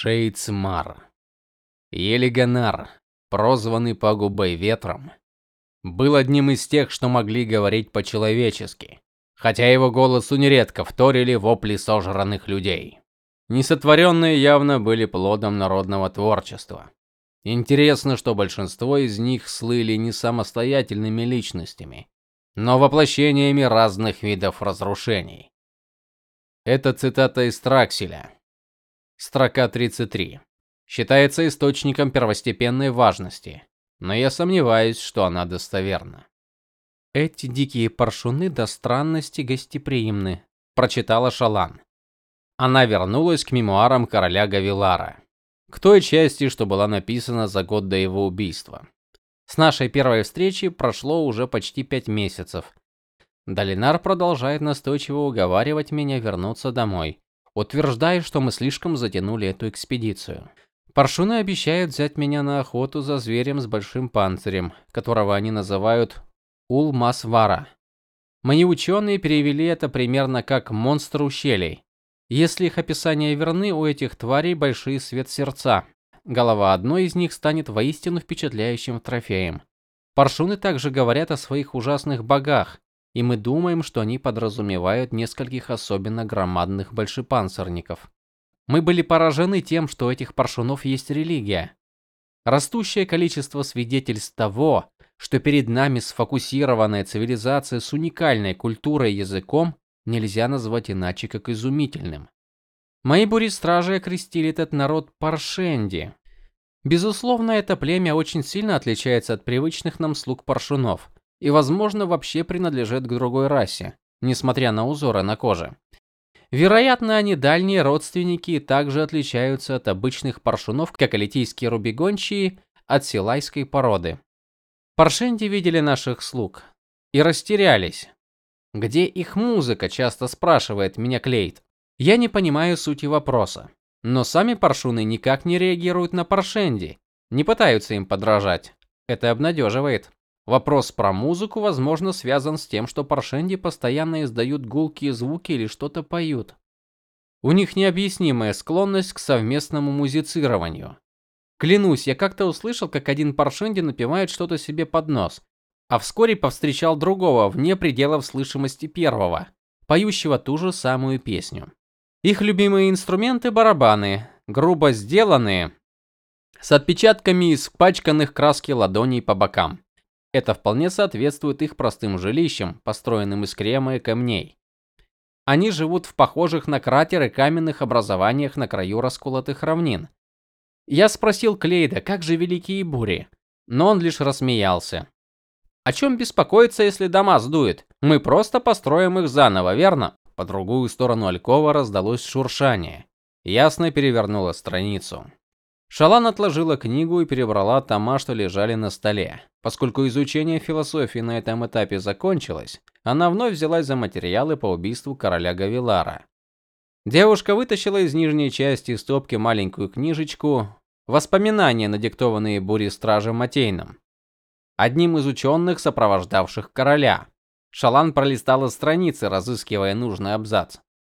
Шейцмар. Елиганар, прозванный пагубой ветром, был одним из тех, что могли говорить по-человечески, хотя его голосу нередко вторили вопли сожранных людей. Несотворенные явно были плодом народного творчества. Интересно, что большинство из них слыли не самостоятельными личностями, но воплощениями разных видов разрушений. Это цитата из Тракселя. Строка 33. Считается источником первостепенной важности, но я сомневаюсь, что она достоверна. Эти дикие паршуны до странности гостеприимны, прочитала Шалан. Она вернулась к мемуарам короля Гавилара, к той части, что была написана за год до его убийства. С нашей первой встречи прошло уже почти пять месяцев. Долинар продолжает настойчиво уговаривать меня вернуться домой утверждая, что мы слишком затянули эту экспедицию. Паршуны обещают взять меня на охоту за зверем с большим панцирем, которого они называют Улмасвара. Мои ученые перевели это примерно как монстр ущелий. Если их описания верны, у этих тварей большие свет-сердца. Голова одной из них станет воистину впечатляющим трофеем. Паршуны также говорят о своих ужасных богах, и мы думаем, что они подразумевают нескольких особенно громадных большепанцирников. Мы были поражены тем, что у этих паршунов есть религия. Растущее количество свидетельств того, что перед нами сфокусированная цивилизация с уникальной культурой и языком, нельзя назвать иначе, как изумительным. Мои бури-стражи окрестили этот народ Паршенди. Безусловно, это племя очень сильно отличается от привычных нам слуг паршунов и, возможно, вообще принадлежит к другой расе, несмотря на узоры на коже. Вероятно, они дальние родственники и также отличаются от обычных паршунов, как и литийские рубегончие от силайской породы. Паршенди видели наших слуг и растерялись. Где их музыка, часто спрашивает меня Клейт. Я не понимаю сути вопроса. Но сами паршуны никак не реагируют на паршенди, не пытаются им подражать. Это обнадеживает. Вопрос про музыку, возможно, связан с тем, что паршенди постоянно издают гулкие звуки или что-то поют. У них необъяснимая склонность к совместному музицированию. Клянусь, я как-то услышал, как один паршенди напевает что-то себе под нос, а вскоре повстречал другого вне пределов слышимости первого, поющего ту же самую песню. Их любимые инструменты барабаны, грубо сделанные, с отпечатками испачканных краски ладоней по бокам. Это вполне соответствует их простым жилищам, построенным из крема и камней. Они живут в похожих на кратеры каменных образованиях на краю расколотых равнин. Я спросил Клейда, как же великие бури, но он лишь рассмеялся. О чем беспокоиться, если дома сдует? Мы просто построим их заново, верно? По другую сторону алькова раздалось шуршание. Ясно перевернула страницу. Шалан отложила книгу и перебрала тома, что лежали на столе. Поскольку изучение философии на этом этапе закончилось, она вновь взялась за материалы по убийству короля Гавилара. Девушка вытащила из нижней части стопки маленькую книжечку Воспоминания, надиктованные бури-стражем Матейном, одним из ученых, сопровождавших короля. Шалан пролистала страницы, разыскивая нужный абзац.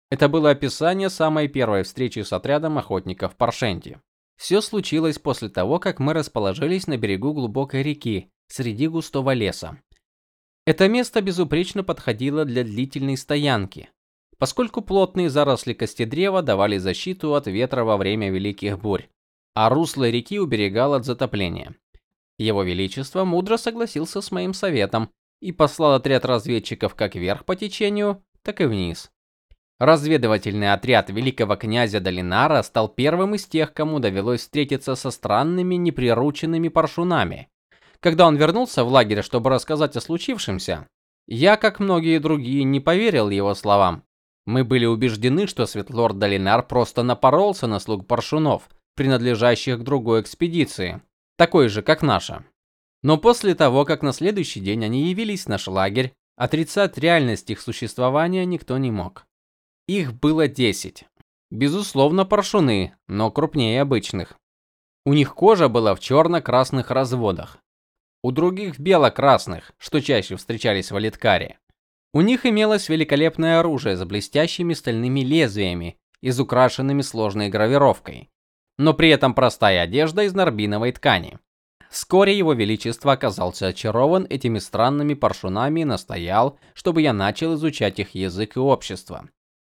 Это было описание самой первой встречи с отрядом охотников Паршенти. Все случилось после того, как мы расположились на берегу глубокой реки, среди густого леса. Это место безупречно подходило для длительной стоянки, поскольку плотные заросли костедрева давали защиту от ветра во время великих бурь, а русло реки уберегало от затопления. Его величество мудро согласился с моим советом и послал отряд разведчиков как вверх по течению, так и вниз. Разведывательный отряд великого князя Долинара стал первым из тех, кому довелось встретиться со странными неприрученными паршунами. Когда он вернулся в лагерь, чтобы рассказать о случившемся, я, как многие другие, не поверил его словам. Мы были убеждены, что Светлорд Долинар просто напоролся на слуг паршунов, принадлежащих к другой экспедиции, такой же, как наша. Но после того, как на следующий день они явились в наш лагерь, отрицать реальность их существования никто не мог. Их было 10. Безусловно, паршуны, но крупнее обычных. У них кожа была в черно красных разводах. У других бело-красных, что чаще встречались в Алиткаре. У них имелось великолепное оружие с блестящими стальными лезвиями, изукрашенными сложной гравировкой. но при этом простая одежда из нарбиновой ткани. Вскоре его величество оказался очарован этими странными паршунами и настоял, чтобы я начал изучать их язык и общество.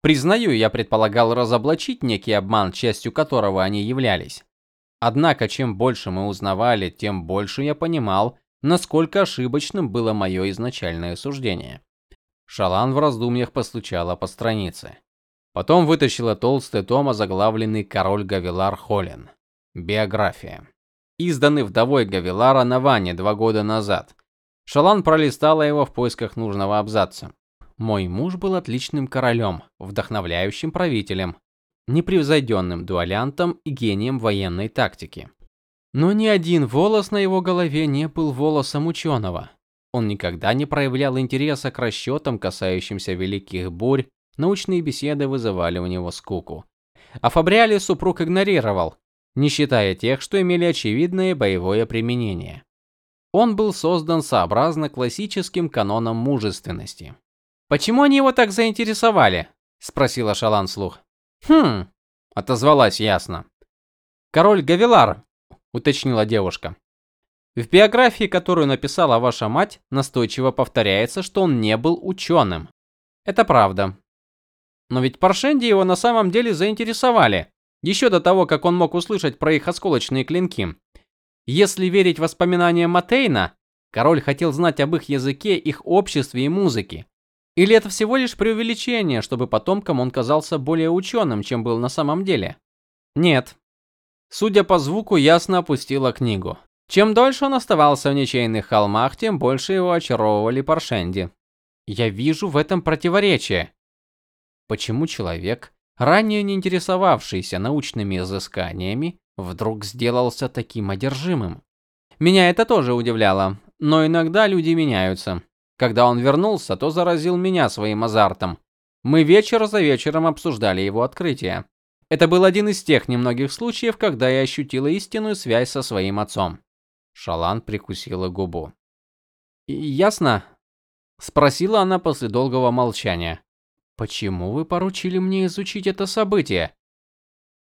Признаю, я предполагал разоблачить некий обман, частью которого они являлись. Однако, чем больше мы узнавали, тем больше я понимал, насколько ошибочным было мое изначальное суждение. Шалан в раздумьях постучала по странице. Потом вытащила толстый том, озаглавленный Король Гавилар Холлен. Биография. Изданный вдовой Гавилара на Ване два года назад. Шалан пролистала его в поисках нужного абзаца. Мой муж был отличным королем, вдохновляющим правителем, непревзойденным дуалянтом и гением военной тактики. Но ни один волос на его голове не был волосом ученого. Он никогда не проявлял интереса к расчетам, касающимся великих бурь, научные беседы вызывали у него скуку. А Фабриали супруг игнорировал, не считая тех, что имели очевидное боевое применение. Он был создан сообразно классическим канонам мужественности. Почему они его так заинтересовали? спросила Шалан слух. Хм, отозвалась ясно. Король Гавилар, уточнила девушка. В биографии, которую написала ваша мать, настойчиво повторяется, что он не был ученым. Это правда. Но ведь Паршенди его на самом деле заинтересовали, еще до того, как он мог услышать про их осколочные клинки. Если верить воспоминаниям Матейна, король хотел знать об их языке, их обществе и музыке. Или это всего лишь преувеличение, чтобы потомкам он казался более ученым, чем был на самом деле? Нет. Судя по звуку, ясно опустила книгу. Чем дольше он оставался в ничейных холмах, тем больше его очаровывали Паршенди. Я вижу в этом противоречие. Почему человек, ранее не интересовавшийся научными изысканиями, вдруг сделался таким одержимым? Меня это тоже удивляло, но иногда люди меняются. Когда он вернулся, то заразил меня своим азартом. Мы вечер за вечером обсуждали его открытие. Это был один из тех немногих случаев, когда я ощутила истинную связь со своим отцом. Шалан прикусила губу. "Ясно?" спросила она после долгого молчания. "Почему вы поручили мне изучить это событие?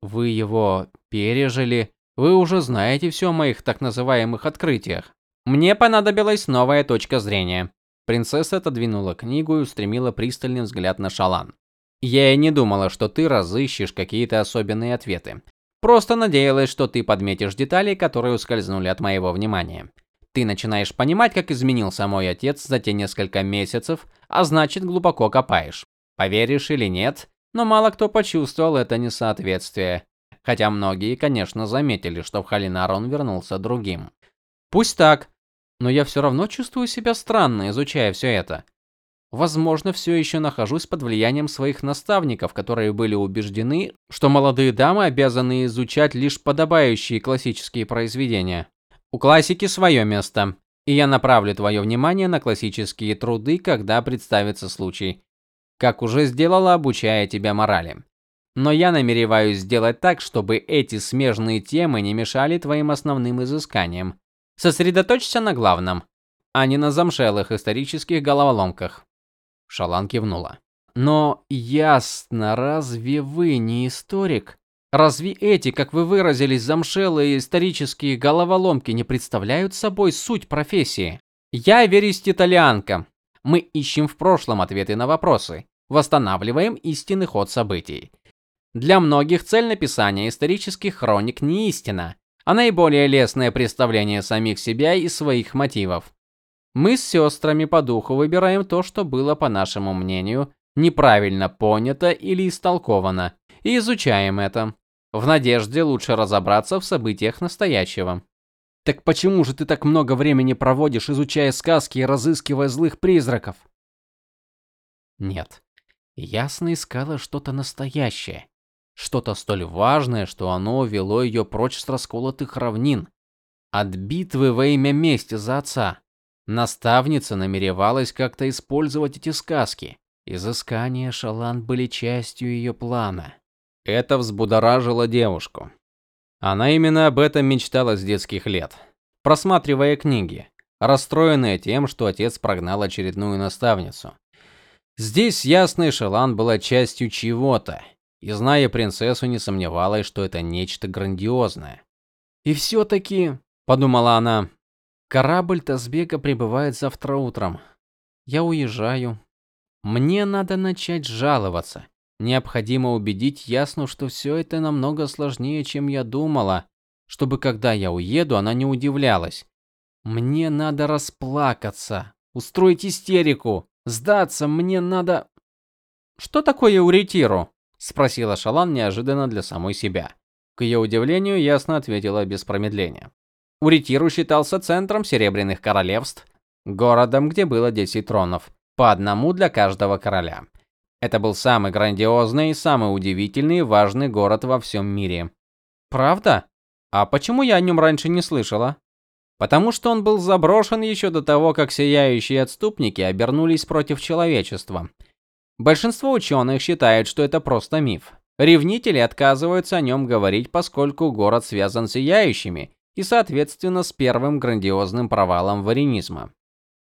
Вы его пережили, вы уже знаете все о моих так называемых открытиях. Мне понадобилась новая точка зрения. Принцесса отодвинула книгу и устремила пристальный взгляд на Шалан. Я и не думала, что ты разыщешь какие-то особенные ответы. Просто надеялась, что ты подметишь детали, которые ускользнули от моего внимания. Ты начинаешь понимать, как изменился мой отец за те несколько месяцев, а значит, глубоко копаешь. Поверишь или нет, но мало кто почувствовал это несоответствие. Хотя многие, конечно, заметили, что в Халинар он вернулся другим. Пусть так, но я все равно чувствую себя странно, изучая все это. Возможно, все еще нахожусь под влиянием своих наставников, которые были убеждены, что молодые дамы обязаны изучать лишь подобающие классические произведения. У классики свое место, и я направлю твое внимание на классические труды, когда представится случай, как уже сделала, обучая тебя морали. Но я намереваюсь сделать так, чтобы эти смежные темы не мешали твоим основным изысканиям. Сосредоточься на главном, а не на замшелых исторических головоломках. Шалан кивнула. Но ясно, разве вы не историк? Разве эти, как вы выразились, замшелые исторические головоломки не представляют собой суть профессии? Я верист-итальянка. Мы ищем в прошлом ответы на вопросы, восстанавливаем истинный ход событий. Для многих цель написания исторических хроник не истина, а наиболее лестное представление самих себя и своих мотивов. Мы с сестрами по духу выбираем то, что было, по нашему мнению, неправильно понято или истолковано, и изучаем это, в надежде лучше разобраться в событиях настоящего. Так почему же ты так много времени проводишь, изучая сказки и разыскивая злых призраков? Нет. Ясно искала что-то настоящее. Что-то столь важное, что оно вело ее прочь с расколотых равнин, от битвы во имя мести за отца. Наставница намеревалась как-то использовать эти сказки. Изыскания Шалан были частью ее плана. Это взбудоражило девушку. Она именно об этом мечтала с детских лет, просматривая книги, расстроенная тем, что отец прогнал очередную наставницу. Здесь ясный Шалан была частью чего-то, и зная принцессу, не сомневалась, что это нечто грандиозное. И все таки подумала она, корабль Тазбека прибывает завтра утром. Я уезжаю. Мне надо начать жаловаться. Необходимо убедить Ясну, что все это намного сложнее, чем я думала, чтобы когда я уеду, она не удивлялась. Мне надо расплакаться, устроить истерику, сдаться, мне надо Что такое уретиру? Спросила Шалан неожиданно для самой себя. К ее удивлению, ясно ответила без промедления. Уретиру считался центром Серебряных королевств, городом, где было 10 тронов, по одному для каждого короля. Это был самый грандиозный, самый удивительный и важный город во всем мире. Правда? А почему я о нем раньше не слышала? Потому что он был заброшен еще до того, как сияющие отступники обернулись против человечества. Большинство ученых считают, что это просто миф. Ревнители отказываются о нем говорить, поскольку город связан с сияющими и, соответственно, с первым грандиозным провалом варенизма.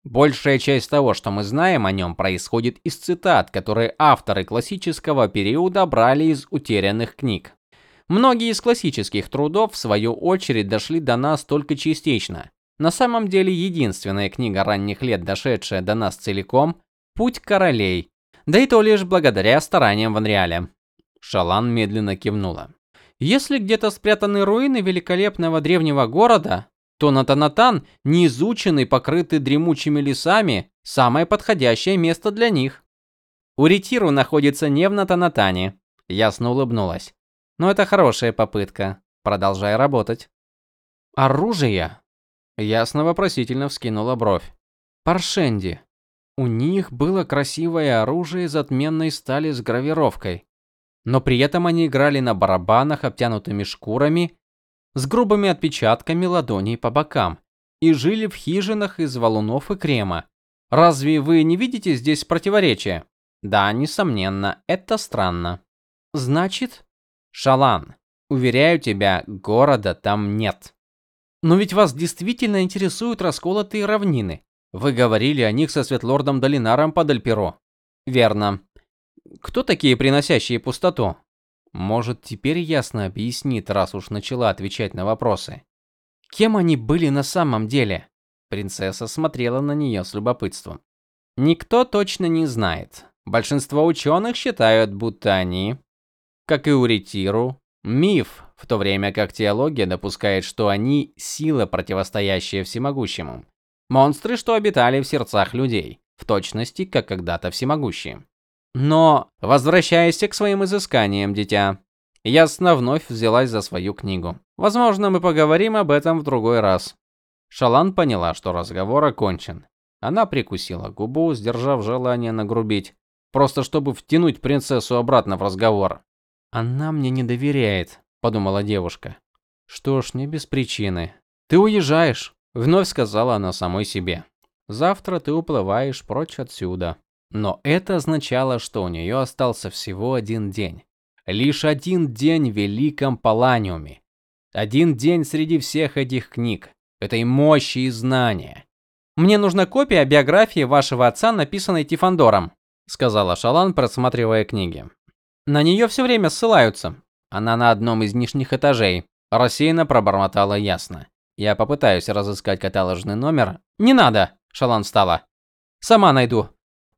Большая часть того, что мы знаем о нем, происходит из цитат, которые авторы классического периода брали из утерянных книг. Многие из классических трудов в свою очередь дошли до нас только частично. На самом деле, единственная книга ранних лет, дошедшая до нас целиком, Путь королей. Да и то лишь благодаря стараниям Ванриаля. Шалан медленно кивнула. Если где-то спрятаны руины великолепного древнего города, то Натанатан, неизученный, покрытый дремучими лесами, самое подходящее место для них. Уритиру находится не в Натанатане, ясно улыбнулась. Но это хорошая попытка. Продолжай работать. Оружие. Ясно вопросительно вскинула бровь. Паршенди. У них было красивое оружие из отменной стали с гравировкой. Но при этом они играли на барабанах, обтянутыми шкурами с грубыми отпечатками ладоней по бокам и жили в хижинах из валунов и крема. Разве вы не видите здесь противоречия? Да, несомненно, это странно. Значит, Шалан, уверяю тебя, города там нет. Но ведь вас действительно интересуют расколотые равнины. Вы говорили о них со Светлордом Долинаром под Альперо. Верно. Кто такие приносящие пустоту? Может, теперь ясно объяснит, раз уж начала отвечать на вопросы. Кем они были на самом деле? Принцесса смотрела на нее с любопытством. Никто точно не знает. Большинство ученых считают, будто они, как и Уритиру, миф, в то время как теология допускает, что они сила, противостоящая всемогущему. Монстры, что обитали в сердцах людей, в точности, как когда-то всемогущие. Но, возвращаясь к своим изысканиям, дитя, Ясна вновь взялась за свою книгу. Возможно, мы поговорим об этом в другой раз. Шалан поняла, что разговор окончен. Она прикусила губу, сдержав желание нагрубить, просто чтобы втянуть принцессу обратно в разговор. Она мне не доверяет, подумала девушка. Что ж, не без причины. Ты уезжаешь, вновь сказала она самой себе. Завтра ты уплываешь прочь отсюда. Но это означало, что у нее остался всего один день. Лишь один день в Великом Паланиуме. Один день среди всех этих книг, этой мощи и знания. Мне нужна копия биографии вашего отца, написанной Тифандором, сказала Шалан, просматривая книги. На нее все время ссылаются. Она на одном из нижних этажей. Рассеянно пробормотала ясно. Я попытаюсь разыскать каталожный номер. Не надо, Шалан встала. Сама найду.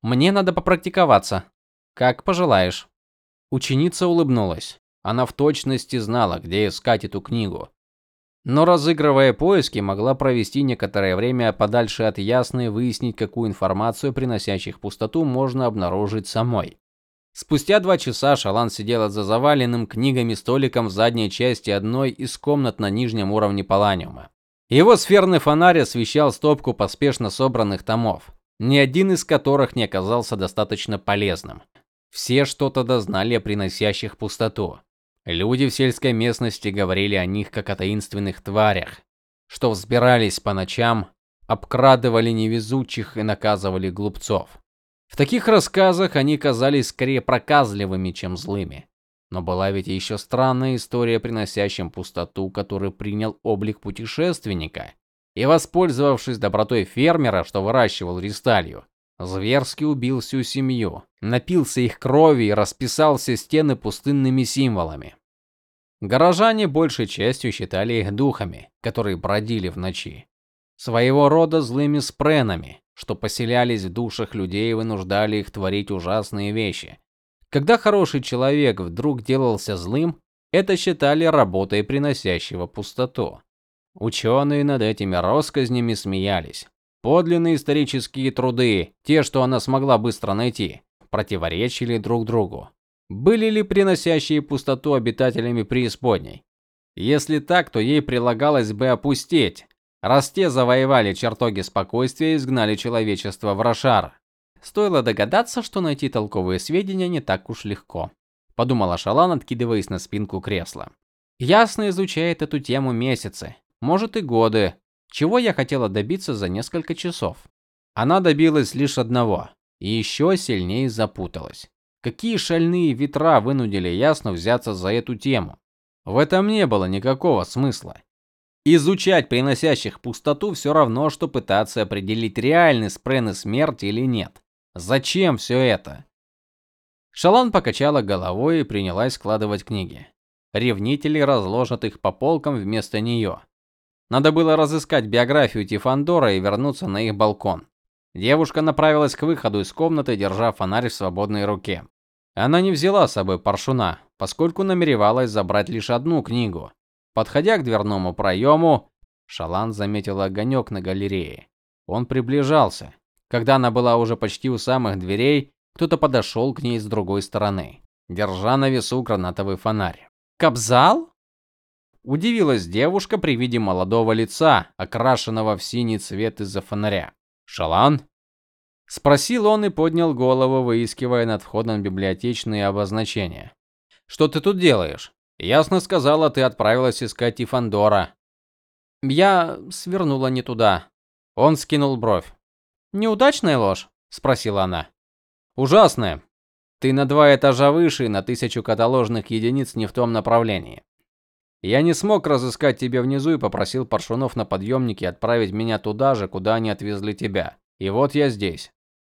Мне надо попрактиковаться. Как пожелаешь. Ученица улыбнулась. Она в точности знала, где искать эту книгу. Но разыгрывая поиски, могла провести некоторое время подальше от ясной выяснить, какую информацию приносящих пустоту можно обнаружить самой. Спустя два часа Шалан сидела за заваленным книгами столиком в задней части одной из комнат на нижнем уровне Паланиума. Его сферный фонарь освещал стопку поспешно собранных томов ни один из которых не оказался достаточно полезным. Все что-то дознали о приносящих пустоту. Люди в сельской местности говорили о них как о таинственных тварях, что взбирались по ночам, обкрадывали невезучих и наказывали глупцов. В таких рассказах они казались скорее проказливыми, чем злыми. Но была ведь еще странная история о приносящем пустоту, который принял облик путешественника и, воспользовавшись добротой фермера, что выращивал ристалью, Зверски убил всю семью, напился их крови и расписал все стены пустынными символами. Горожане большей частью считали их духами, которые бродили в ночи, своего рода злыми спренами, что поселялись в душах людей и вынуждали их творить ужасные вещи. Когда хороший человек вдруг делался злым, это считали работой приносящего пустоту. Ученые над этими россказнями смеялись. Подлинные исторические труды, те, что она смогла быстро найти, противоречили друг другу. Были ли приносящие пустоту обитателями преисподней? Если так, то ей прилагалось бы опустеть, раз те завоевали чертоги спокойствия и изгнали человечество в Рошар. Стоило догадаться, что найти толковые сведения не так уж легко, подумала Шалан, откидываясь на спинку кресла. Ясно изучает эту тему месяцы, может и годы. Чего я хотела добиться за несколько часов? Она добилась лишь одного и еще сильнее запуталась. Какие шальные ветра вынудили Ясну взяться за эту тему? В этом не было никакого смысла. Изучать приносящих пустоту все равно что пытаться определить реальный спрены смерти или нет. Зачем все это? Шалан покачала головой и принялась складывать книги. Ревнители разложат их по полкам вместо нее. Надо было разыскать биографию Тифандора и вернуться на их балкон. Девушка направилась к выходу из комнаты, держа фонарь в свободной руке. Она не взяла с собой паршуна, поскольку намеревалась забрать лишь одну книгу. Подходя к дверному проему, Шалан заметила огонек на галерее. Он приближался. Когда она была уже почти у самых дверей, кто-то подошел к ней с другой стороны, держа на весу гранатовый фонарь. "Кабзал?" удивилась девушка при виде молодого лица, окрашенного в синий цвет из-за фонаря. "Шалан?" спросил он и поднял голову, выискивая над входом библиотечные обозначения. "Что ты тут делаешь? Ясно сказала, ты отправилась искать Тифандора". "Я свернула не туда". Он скинул бровь. Неудачная ложь? спросила она. Ужасная. Ты на два этажа выше на тысячу каталожных единиц не в том направлении. Я не смог разыскать тебя внизу и попросил Паршунов на подъемнике отправить меня туда же, куда они отвезли тебя. И вот я здесь.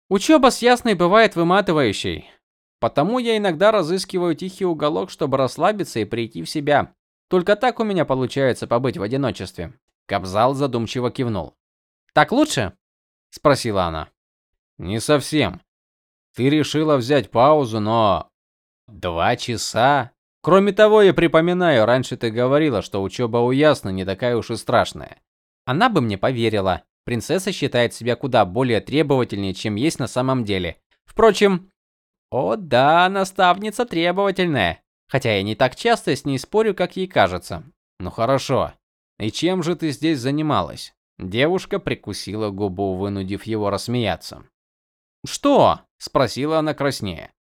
Учеба с Ясной бывает выматывающей. Потому я иногда разыскиваю тихий уголок, чтобы расслабиться и прийти в себя. Только так у меня получается побыть в одиночестве. Кабзал задумчиво кивнул. Так лучше? Спросила она. Не совсем. Ты решила взять паузу, но два часа. Кроме того, я припоминаю, раньше ты говорила, что учеба у Ясны не такая уж и страшная. Она бы мне поверила. Принцесса считает себя куда более требовательнее, чем есть на самом деле. Впрочем, о да, наставница требовательная. Хотя я не так часто с ней спорю, как ей кажется. Ну хорошо. И чем же ты здесь занималась? Девушка прикусила губу, вынудив его рассмеяться. "Что?" спросила она краснея.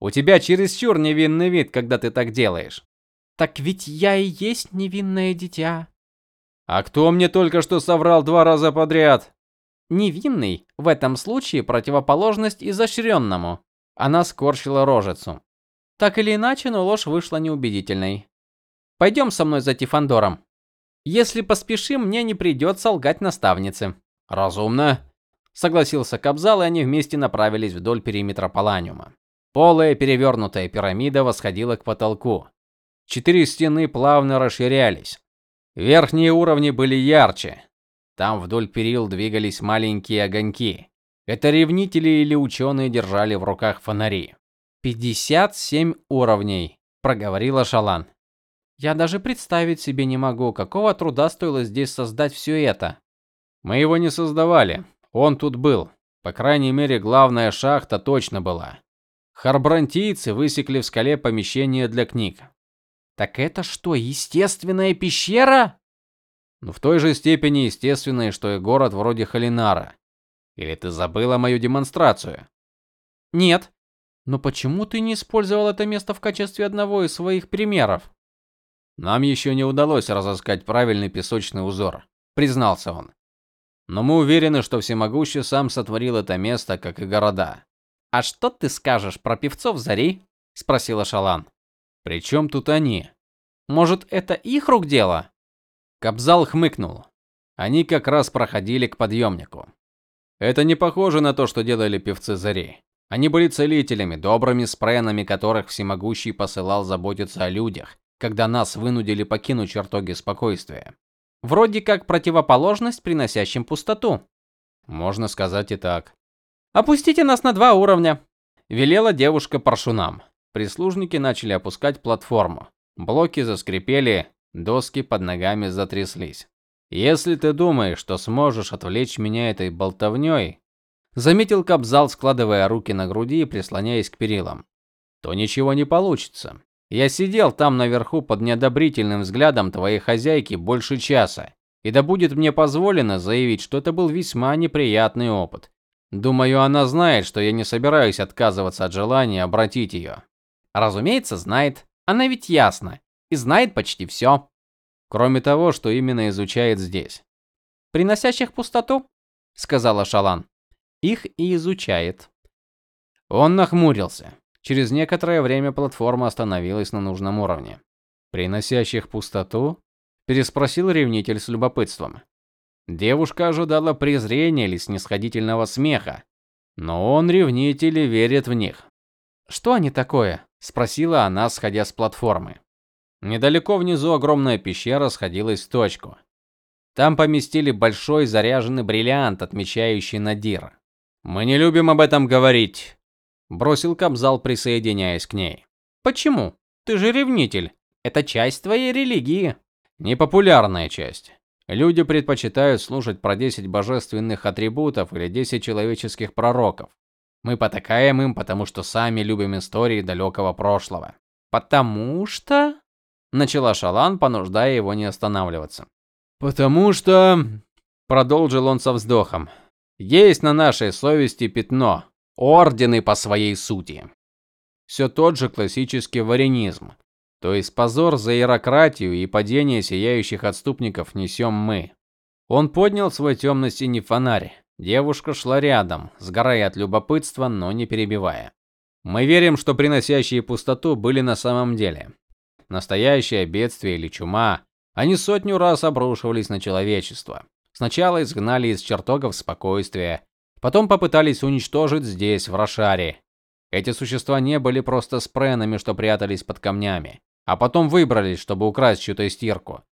"У тебя чересчур невинный вид, когда ты так делаешь". "Так ведь я и есть невинное дитя". "А кто мне только что соврал два раза подряд?" "Невинный в этом случае противоположность изощренному». Она скорчила рожицу. Так или иначе, но ложь вышла неубедительной. Пойдем со мной за Тифандором. Если поспешим, мне не придется лгать наставнице. Разумно, согласился Кабзал, и они вместе направились вдоль периметра Паланиума. Полая перевернутая пирамида восходила к потолку. Четыре стены плавно расширялись. Верхние уровни были ярче. Там вдоль перил двигались маленькие огоньки. Это ревнители или ученые держали в руках фонари. «Пятьдесят семь уровней», проговорила Шалан. Я даже представить себе не могу, какого труда стоило здесь создать все это. Мы его не создавали. Он тут был. По крайней мере, главная шахта точно была. Харбрантийцы высекли в скале помещение для книг. Так это что, естественная пещера? Ну в той же степени естественная, что и город вроде Халинара. Или ты забыла мою демонстрацию? Нет. Но почему ты не использовал это место в качестве одного из своих примеров? Нам еще не удалось разыскать правильный песочный узор, признался он. Но мы уверены, что всемогущий сам сотворил это место, как и города. А что ты скажешь про певцов Зари? спросила Шалан. Причем тут они? Может, это их рук дело? Кабзал хмыкнул. Они как раз проходили к подъемнику. Это не похоже на то, что делали певцы Зари. Они были целителями, добрыми спренами, которых всемогущий посылал заботиться о людях, когда нас вынудили покинуть чертоги спокойствия. Вроде как противоположность приносящим пустоту. Можно сказать и так. Опустите нас на два уровня, велела девушка паршунам. Прислужники начали опускать платформу. Блоки заскрипели, доски под ногами затряслись. Если ты думаешь, что сможешь отвлечь меня этой болтовней, заметил Кобзал, складывая руки на груди и прислоняясь к перилам, то ничего не получится. Я сидел там наверху под неодобрительным взглядом твоей хозяйки больше часа, и да будет мне позволено заявить, что это был весьма неприятный опыт. Думаю, она знает, что я не собираюсь отказываться от желания обратить ее. Разумеется, знает. Она ведь ясна и знает почти все. Кроме того, что именно изучает здесь. Приносящих пустоту, сказала Шалан. Их и изучает. Он нахмурился. Через некоторое время платформа остановилась на нужном уровне. Приносящих пустоту? переспросил ревнитель с любопытством. Девушка ожидала презрения или снисходительного смеха, но он ревнитель и верит в них. Что они такое? спросила она, сходя с платформы. Недалеко внизу огромная пещера сходилась в точку. Там поместили большой заряженный бриллиант, отмечающий Надир. Мы не любим об этом говорить, бросил Кабзал, присоединяясь к ней. Почему? Ты же ревнитель. Это часть твоей религии. Непопулярная часть. Люди предпочитают слушать про 10 божественных атрибутов или 10 человеческих пророков. Мы потакаем им, потому что сами любим истории далекого прошлого. Потому что начала Шалан, понуждая его не останавливаться. Потому что продолжил он со вздохом. Есть на нашей совести пятно, ордены по своей сути. Все тот же классический варенизм. То есть позор за иерократию и падение сияющих отступников несем мы. Он поднял свой темно синий фонарь. Девушка шла рядом, сгорая от любопытства, но не перебивая. Мы верим, что приносящие пустоту были на самом деле. Настоящее бедствие или чума, они сотню раз обрушивались на человечество. Сначала изгнали из чертогов спокойствия, потом попытались уничтожить здесь, в Рошаре. Эти существа не были просто спренами, что прятались под камнями, а потом выбрались, чтобы украсть чью-то стирку.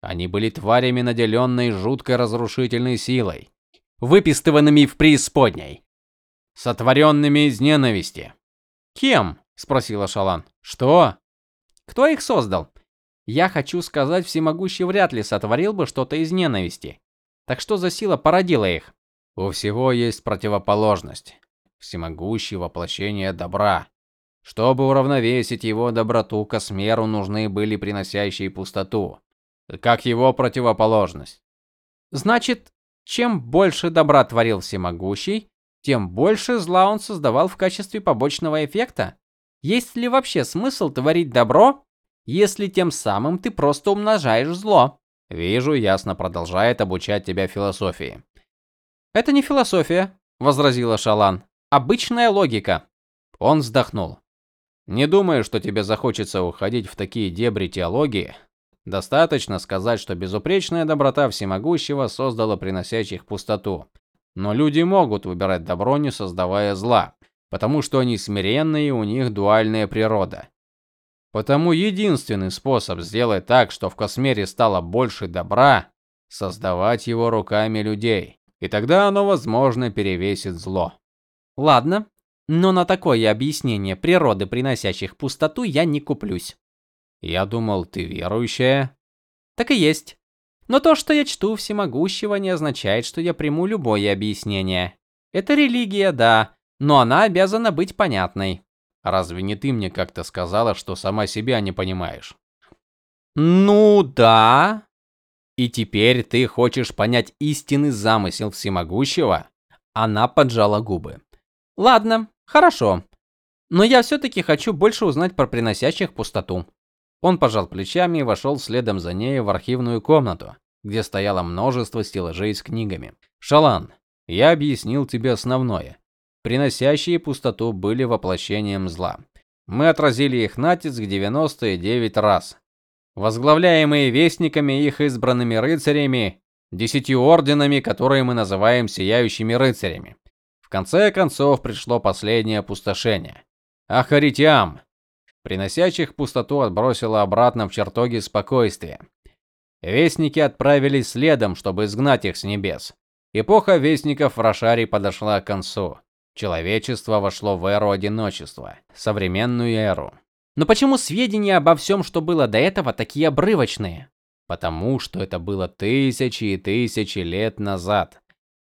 Они были тварями, наделенной жуткой разрушительной силой, выпистыванными в преисподней, сотворенными из ненависти. Кем? спросила Шалан. Что? Кто их создал? Я хочу сказать, всемогущий вряд ли сотворил бы что-то из ненависти. Так что за сила породила их? У всего есть противоположность. Всемогущий воплощение добра. Чтобы уравновесить его доброту, Космеру нужны были приносящие пустоту, как его противоположность. Значит, чем больше добра творил всемогущий, тем больше зла он создавал в качестве побочного эффекта. Есть ли вообще смысл творить добро, если тем самым ты просто умножаешь зло? Вижу, ясно продолжает обучать тебя философии. Это не философия, возразила Шалан. Обычная логика. Он вздохнул. Не думаю, что тебе захочется уходить в такие дебри теологии. Достаточно сказать, что безупречная доброта всемогущего создала приносящих пустоту. Но люди могут выбирать добро, не создавая зла потому что они смиренные и у них дуальная природа. Потому единственный способ сделать так, что в космере стало больше добра создавать его руками людей. И тогда оно, возможно, перевесит зло. Ладно, но на такое объяснение природы, приносящих пустоту, я не куплюсь. Я думал, ты верующая. Так и есть. Но то, что я чту всемогущего, не означает, что я приму любое объяснение. Это религия, да, но она обязана быть понятной. Разве не ты мне как-то сказала, что сама себя не понимаешь? Ну да. И теперь ты хочешь понять истинный замысел всемогущего? Она поджала губы. Ладно, хорошо. Но я все таки хочу больше узнать про приносящих пустоту. Он пожал плечами и вошел следом за ней в архивную комнату, где стояло множество стеллажей с книгами. Шалан, я объяснил тебе основное приносящие пустоту, были воплощением зла. Мы отразили их натиск 99 раз. Возглавляемые вестниками их избранными рыцарями, десятью орденами, которые мы называем сияющими рыцарями. В конце концов пришло последнее опустошение. Ахаритиам, приносящих пустоту, отбросило обратно в чертоги спокойствия. Вестники отправились следом, чтобы изгнать их с небес. Эпоха вестников в Рошаре подошла к концу. Человечество вошло в эру одиночества, современную эру. Но почему сведения обо всем, что было до этого, такие обрывочные? Потому что это было тысячи и тысячи лет назад.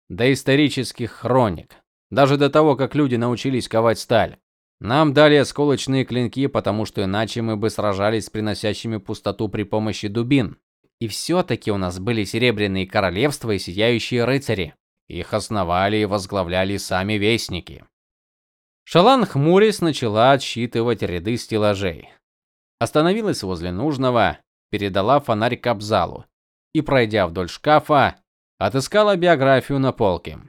До исторических хроник, даже до того, как люди научились ковать сталь. Нам дали осколочные клинки, потому что иначе мы бы сражались с приносящими пустоту при помощи дубин. И все таки у нас были серебряные королевства и сияющие рыцари. Их основали и возглавляли сами вестники. Шалан хмурясь начала отсчитывать ряды стеллажей. Остановилась возле нужного, передала фонарь Кабзалу и, пройдя вдоль шкафа, отыскала биографию на полке.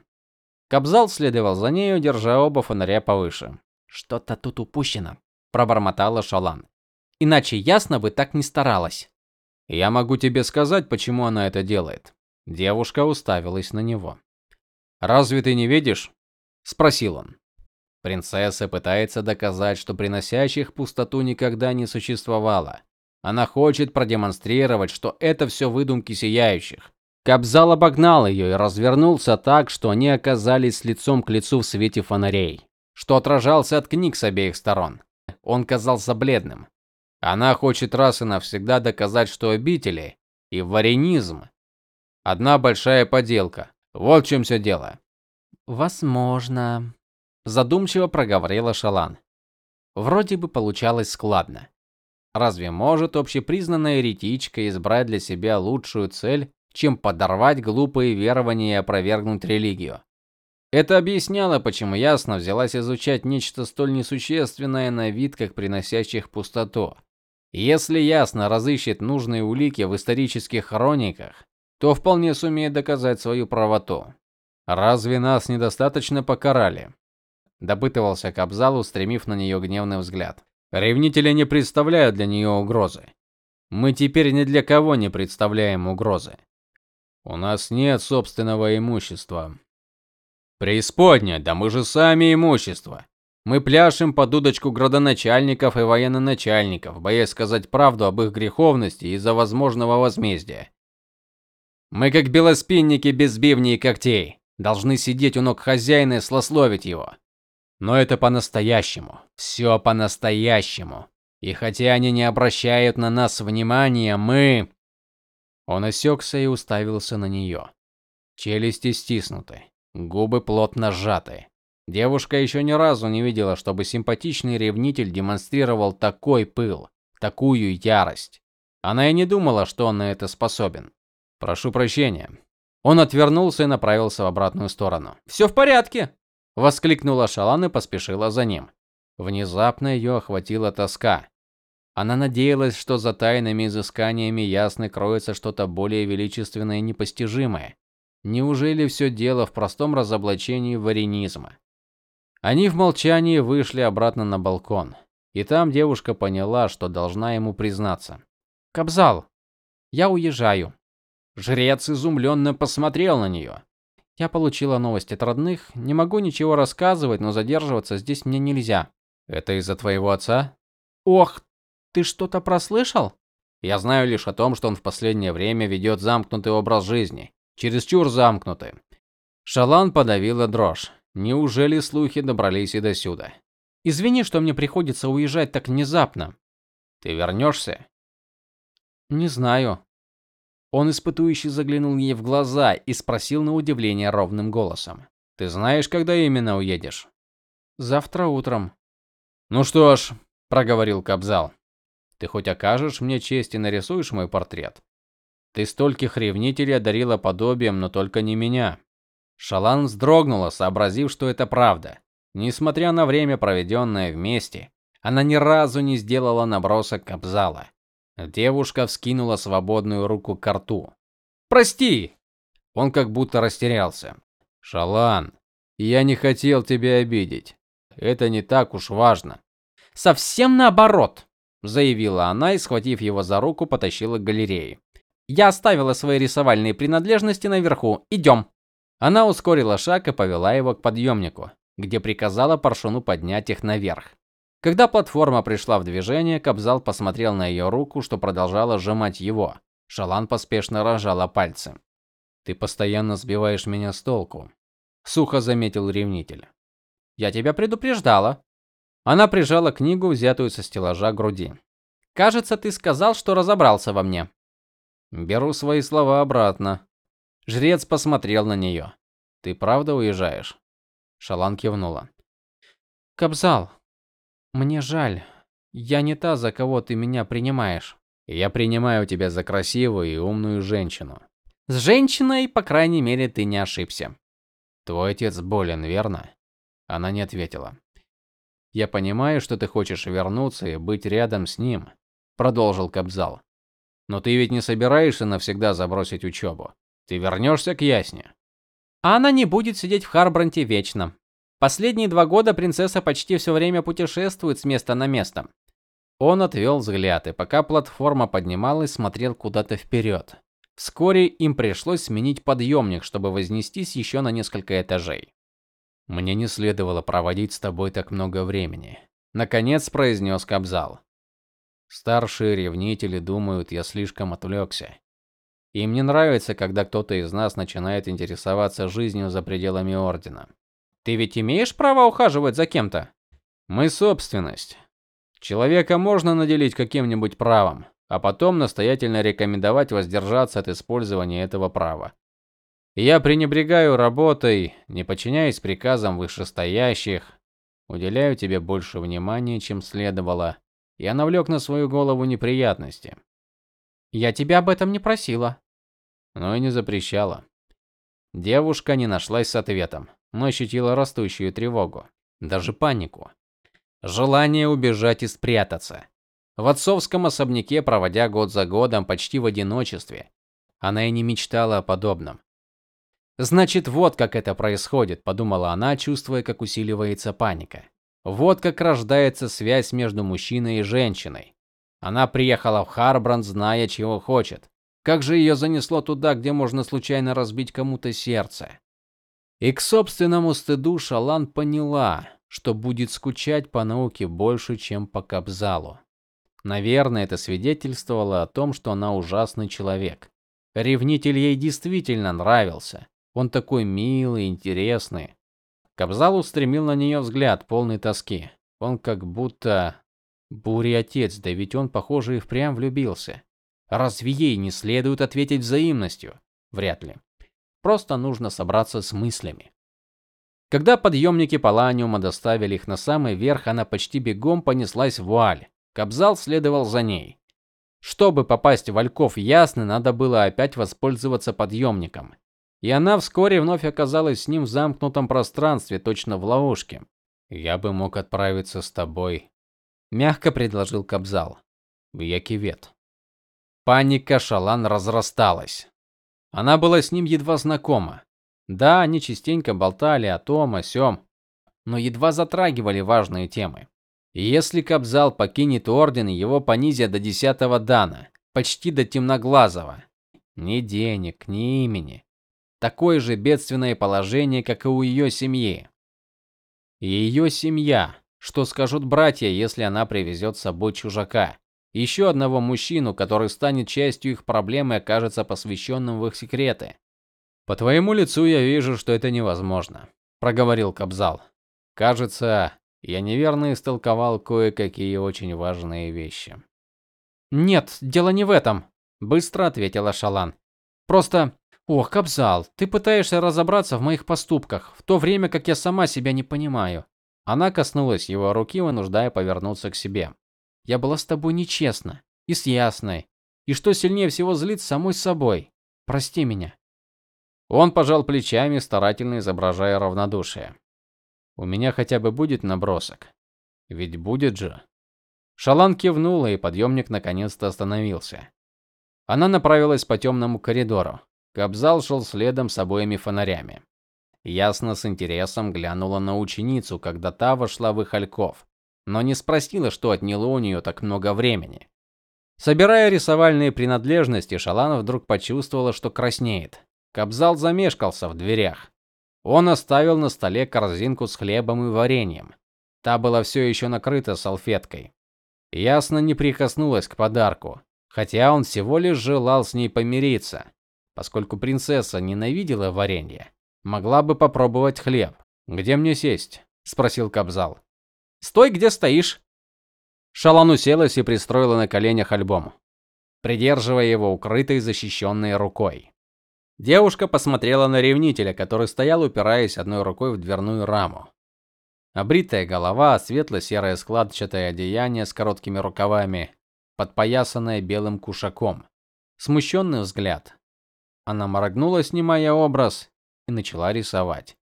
Кабзал следовал за нею, держа оба фонаря повыше. Что-то тут упущено, пробормотала Шалан. Иначе ясно бы так не старалась. Я могу тебе сказать, почему она это делает. Девушка уставилась на него. Разве ты не видишь? спросил он. Принцесса пытается доказать, что приносящих пустоту никогда не существовало. Она хочет продемонстрировать, что это все выдумки сияющих. Кабзал обогнал ее и развернулся так, что они оказались лицом к лицу в свете фонарей, что отражался от книг с обеих сторон. Он казался бледным. Она хочет раз и навсегда доказать, что обители и варенизм одна большая поделка. Вот в чем все дело. Возможно, задумчиво проговорила Шалан. Вроде бы получалось складно. Разве может общепризнанная еретичка избрать для себя лучшую цель, чем подорвать глупые верования и опровергнуть религию? Это объясняло, почему ясно взялась изучать нечто столь несущественное на вид, как приносящих пустоту. Если ясно разыщет нужные улики в исторических хрониках, то вполне сумеет доказать свою правоту. Разве нас недостаточно покарали? Допытывался Кабзал, устремив на нее гневный взгляд. Ревнители не представляют для нее угрозы. Мы теперь ни для кого не представляем угрозы. У нас нет собственного имущества. Преисподня, да мы же сами имущество. Мы пляшем под удочку градоначальников и военноначальников, боясь сказать правду об их греховности из-за возможного возмездия. Мы как белоспинники без бивней и когтей должны сидеть у ног хозяина и слословить его. Но это по-настоящему. Все по-настоящему. И хотя они не обращают на нас внимания, мы Он осекся и уставился на нее. Челюсти стиснуты, губы плотно сжаты. Девушка еще ни разу не видела, чтобы симпатичный ревнитель демонстрировал такой пыл, такую ярость. Она и не думала, что он на это способен. Прошу прощения, он отвернулся и направился в обратную сторону. «Все в порядке, воскликнула Шалан и поспешила за ним. Внезапно ее охватила тоска. Она надеялась, что за тайными изысканиями ясно кроется что-то более величественное и непостижимое. Неужели все дело в простом разоблачении варенизма? Они в молчании вышли обратно на балкон, и там девушка поняла, что должна ему признаться. Кабзал, я уезжаю. Жрец изумленно посмотрел на нее. Я получила новость от родных, не могу ничего рассказывать, но задерживаться здесь мне нельзя. Это из-за твоего отца? Ох, ты что-то прослышал? Я знаю лишь о том, что он в последнее время ведет замкнутый образ жизни, чересчур замкнутый. Шалан подавила дрожь. Неужели слухи добрались и до сюда? Извини, что мне приходится уезжать так внезапно. Ты вернешься?» Не знаю. Он испытующе заглянул ей в глаза и спросил на удивление ровным голосом: "Ты знаешь, когда именно уедешь?" "Завтра утром". "Ну что ж", проговорил Кабзал. "Ты хоть окажешь мне честь и нарисуешь мой портрет? Ты стольких ревнителей одарила подобием, но только не меня". Шалан вздрогнула, сообразив, что это правда. Несмотря на время, проведенное вместе, она ни разу не сделала набросок Кабзала. Девушка вскинула свободную руку к рту. "Прости". Он как будто растерялся. "Шалан, я не хотел тебя обидеть. Это не так уж важно". "Совсем наоборот", заявила она и, схватив его за руку, потащила к галерее. Я оставила свои рисовальные принадлежности наверху. Идем. Она ускорила шаг и повела его к подъемнику, где приказала Паршуну поднять их наверх. Когда платформа пришла в движение, Кобзал посмотрел на ее руку, что продолжала сжимать его. Шалан поспешно разжала пальцы. Ты постоянно сбиваешь меня с толку, сухо заметил ревнитель. Я тебя предупреждала. Она прижала книгу, взятую со стеллажа к груди. Кажется, ты сказал, что разобрался во мне. Беру свои слова обратно. Жрец посмотрел на нее. Ты правда уезжаешь? Шалан кивнула. Кобзал, мне жаль. Я не та, за кого ты меня принимаешь. Я принимаю тебя за красивую и умную женщину. С женщиной, по крайней мере, ты не ошибся. Твой отец болен, верно? Она не ответила. Я понимаю, что ты хочешь вернуться и быть рядом с ним, продолжил Кобзал. Но ты ведь не собираешься навсегда забросить учебу. Ты вернешься к Ясне. А она не будет сидеть в Харбранте вечно. Последние два года принцесса почти все время путешествует с места на место. Он отвел взгляд и пока платформа поднималась, смотрел куда-то вперед. Вскоре им пришлось сменить подъемник, чтобы вознестись еще на несколько этажей. Мне не следовало проводить с тобой так много времени, наконец произнес Кабзал. Старшие ревнители думают, я слишком отвлекся. Им не нравится, когда кто-то из нас начинает интересоваться жизнью за пределами ордена. Ты ведь имеешь право ухаживать за кем-то? Мы собственность. Человека можно наделить каким-нибудь правом, а потом настоятельно рекомендовать воздержаться от использования этого права. Я пренебрегаю работой, не подчиняюсь приказам вышестоящих, уделяю тебе больше внимания, чем следовало. Я навлек на свою голову неприятности. Я тебя об этом не просила, но и не запрещала. Девушка не нашлась с ответом, но ощутила растущую тревогу, даже панику. Желание убежать и спрятаться. В отцовском особняке, проводя год за годом почти в одиночестве, она и не мечтала о подобном. Значит, вот как это происходит, подумала она, чувствуя, как усиливается паника. Вот как рождается связь между мужчиной и женщиной. Она приехала в Харбранд, зная, чего хочет. Как же ее занесло туда, где можно случайно разбить кому-то сердце? И к собственному стыду Шалан поняла, что будет скучать по науке больше, чем по Кабзалу. Наверное, это свидетельствовало о том, что она ужасный человек. Ревнитель ей действительно нравился. Он такой милый, интересный. Кабзал устремил на нее взгляд, полный тоски. Он как будто буря отец, да ведь он, похоже, и впрямь влюбился. Разве ей не следует ответить взаимностью? Вряд ли. Просто нужно собраться с мыслями. Когда подъемники Паланиума доставили их на самый верх, она почти бегом понеслась в Вуаль. Кобзал следовал за ней. Чтобы попасть в Вальков Ясный, надо было опять воспользоваться подъемником. И она вскоре вновь оказалась с ним в замкнутом пространстве, точно в ловушке. Я бы мог отправиться с тобой, мягко предложил Кобзал. В Якивет. Паника Шалан разрасталась. Она была с ним едва знакома. Да, они частенько болтали о том, о сём, но едва затрагивали важные темы. Если Кобзал покинет орден, его понизят до десятого дана, почти до темноглазого. Ни денег, ни имени. Такое же бедственное положение, как и у ее семьи. Ее семья, что скажут братья, если она привезет с собой чужака? Еще одного мужчину, который станет частью их проблемы окажется посвященным в их секреты. По твоему лицу я вижу, что это невозможно, проговорил Кобзал. Кажется, я неверно истолковал кое-какие очень важные вещи. Нет, дело не в этом, быстро ответила Шалан. Просто, ох, Кобзал, ты пытаешься разобраться в моих поступках, в то время как я сама себя не понимаю. Она коснулась его руки, вынуждая повернуться к себе. Я была с тобой нечестна и с Ясной. И что сильнее всего злит самой собой. Прости меня. Он пожал плечами, старательно изображая равнодушие. У меня хотя бы будет набросок. Ведь будет же. Шалан кивнула, и подъемник наконец-то остановился. Она направилась по темному коридору. Кобзал шел следом с обоими фонарями. Ясно с интересом глянула на ученицу, когда та вошла в их альков но не спросила, что отняло у нее так много времени. Собирая рисовальные принадлежности, Шалана вдруг почувствовала, что краснеет. Кобзал замешкался в дверях. Он оставил на столе корзинку с хлебом и вареньем. Та была все еще накрыта салфеткой. Ясно не прикоснулась к подарку, хотя он всего лишь желал с ней помириться, поскольку принцесса ненавидела варенье. Могла бы попробовать хлеб. Где мне сесть? спросил Кобзал. Стой, где стоишь. Шалан уселась и пристроила на коленях альбом, придерживая его укрытой защищенной рукой. Девушка посмотрела на ревнителя, который стоял, упираясь одной рукой в дверную раму. Обритая голова, светло-серое складчатое одеяние с короткими рукавами, подпоясанное белым кушаком. Смущенный взгляд. Она моргнула, снимая образ, и начала рисовать.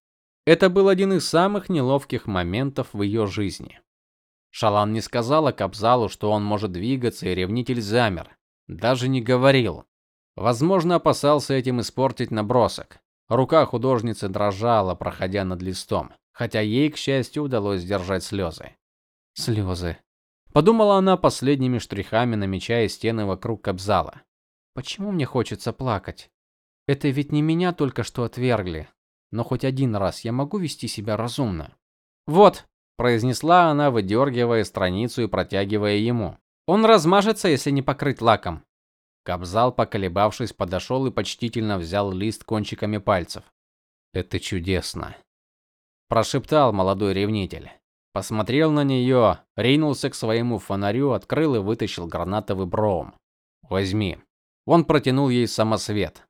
Это был один из самых неловких моментов в ее жизни. Шалан не сказала Капзалу, что он может двигаться, и ревнитель замер, даже не говорил. Возможно, опасался этим испортить набросок. Рука художницы дрожала, проходя над листом хотя ей, к счастью, удалось сдержать слезы. Слезы. Подумала она последними штрихами, намечая стены вокруг кабзала. Почему мне хочется плакать? Это ведь не меня только что отвергли, но хоть один раз я могу вести себя разумно. Вот, произнесла она, выдергивая страницу и протягивая ему. Он размажется, если не покрыть лаком. Кабзал, поколебавшись, подошел и почтительно взял лист кончиками пальцев. Это чудесно прошептал молодой ревнитель. Посмотрел на нее, ринулся к своему фонарю, открыл и вытащил гранатовый броум. Возьми. Он протянул ей самосвет.